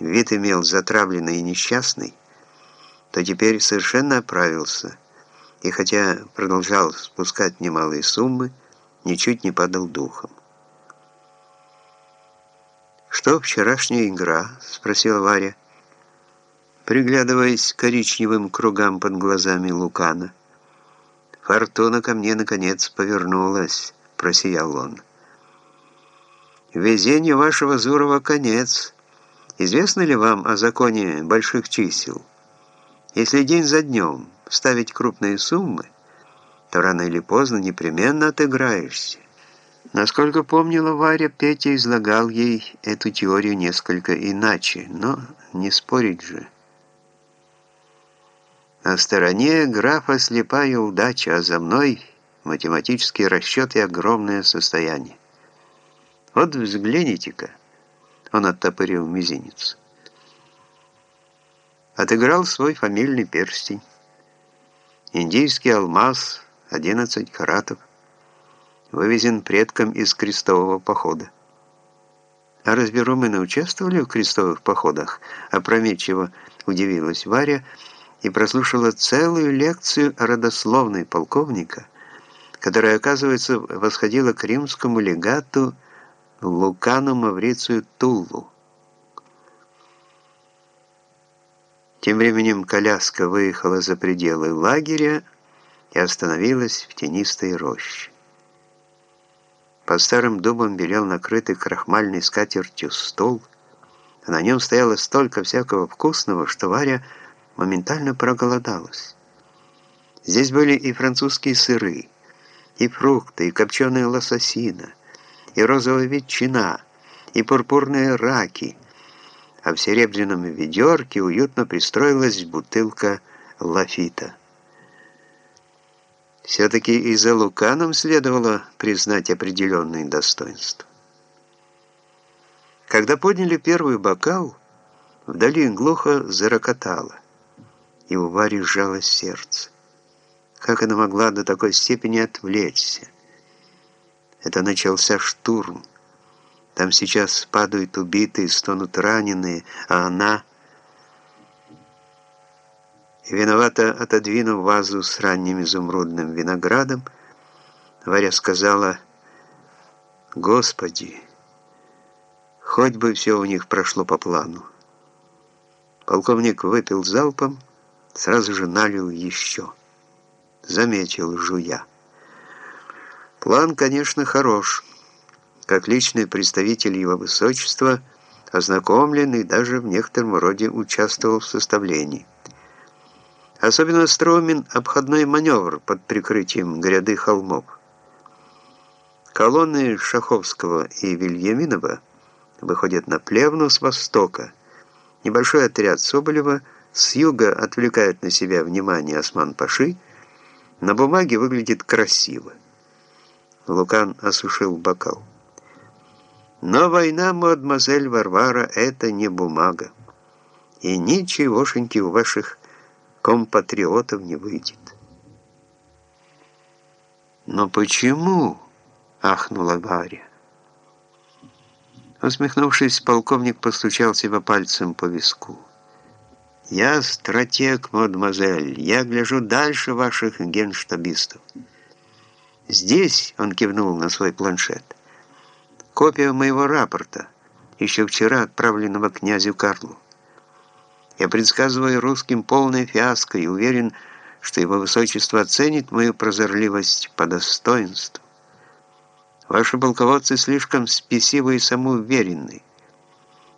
вид имел затравленный и несчастный, то теперь совершенно оправился, и хотя продолжал спускать немалые суммы, ничуть не падал духом. «Что вчерашняя игра?» — спросила Варя, приглядываясь к коричневым кругам под глазами Лукана. «Фортуна ко мне, наконец, повернулась», — просиял он. «Везению вашего Зурова конец. Известно ли вам о законе больших чисел? Если день за днем ставить крупные суммы, то рано или поздно непременно отыграешься. Насколько помнила Варя, Петя излагал ей эту теорию несколько иначе, но не спорить же. На стороне графа слепая удача, а за мной математические расчеты и огромное состояние. Вот взгляните-ка, он оттопырил мизинец. Отыграл свой фамильный перстень. Индийский алмаз, 11 каратов вывезен предком из крестового похода. А разве румыны участвовали в крестовых походах? Опрометчиво удивилась Варя и прослушала целую лекцию о родословной полковника, которая, оказывается, восходила к римскому легату Лукану Маврицию Туллу. Тем временем коляска выехала за пределы лагеря и остановилась в тенистой роще. Под старым дубом белел накрытый крахмальной скатертью стол, а на нем стояло столько всякого вкусного, что Варя моментально проголодалась. Здесь были и французские сыры, и фрукты, и копченая лососина, и розовая ветчина, и пурпурные раки, а в серебряном ведерке уютно пристроилась бутылка лафита. Все-таки и за Луканом следовало признать определенные достоинства. Когда подняли первый бокал, вдали глухо зарокотало, и у Вари сжалось сердце. Как она могла до такой степени отвлечься? Это начался штурм. Там сейчас падают убитые, стонут раненые, а она... И виновато отодвинув вазу с ранним изумрудным виноградом, Варя сказала, «Господи, хоть бы все у них прошло по плану». Полковник выпил залпом, сразу же налил еще. Заметил, жуя. План, конечно, хорош. Как личный представитель его высочества, ознакомленный даже в некотором роде участвовал в составлении. Особенно стромен обходной маневр под прикрытием гряды холмов. Колонны Шаховского и Вильяминова выходят на Плевну с востока. Небольшой отряд Соболева с юга отвлекает на себя внимание Осман-Паши. На бумаге выглядит красиво. Лукан осушил бокал. Но война, мадемуазель Варвара, это не бумага. И ничегошеньки у ваших компатриотов не выйдет. «Но почему?» — ахнула Варя. Усмехнувшись, полковник постучал себя пальцем по виску. «Я стратег, мадемуазель, я гляжу дальше ваших генштабистов. Здесь, — он кивнул на свой планшет, — копия моего рапорта, еще вчера отправленного князю Карлу. Я предсказываю русским полное фиаско и уверен, что его высочество оценит мою прозорливость по достоинству. Ваши полководцы слишком спесивы и самоуверенны.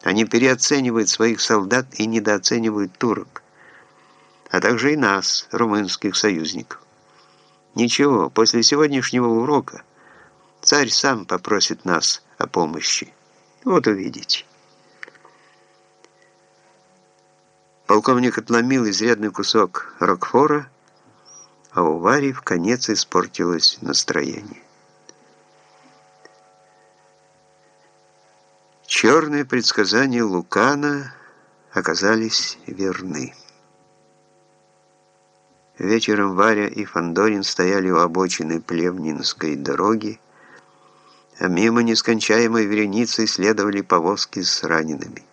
Они переоценивают своих солдат и недооценивают турок, а также и нас, румынских союзников. Ничего, после сегодняшнего урока царь сам попросит нас о помощи. Вот увидите. Полковник отломил изрядный кусок рокфора, а у Вари в конец испортилось настроение. Черные предсказания Лукана оказались верны. Вечером Варя и Фандорин стояли у обочины Плевнинской дороги, а мимо нескончаемой вереницы следовали повозки с ранеными.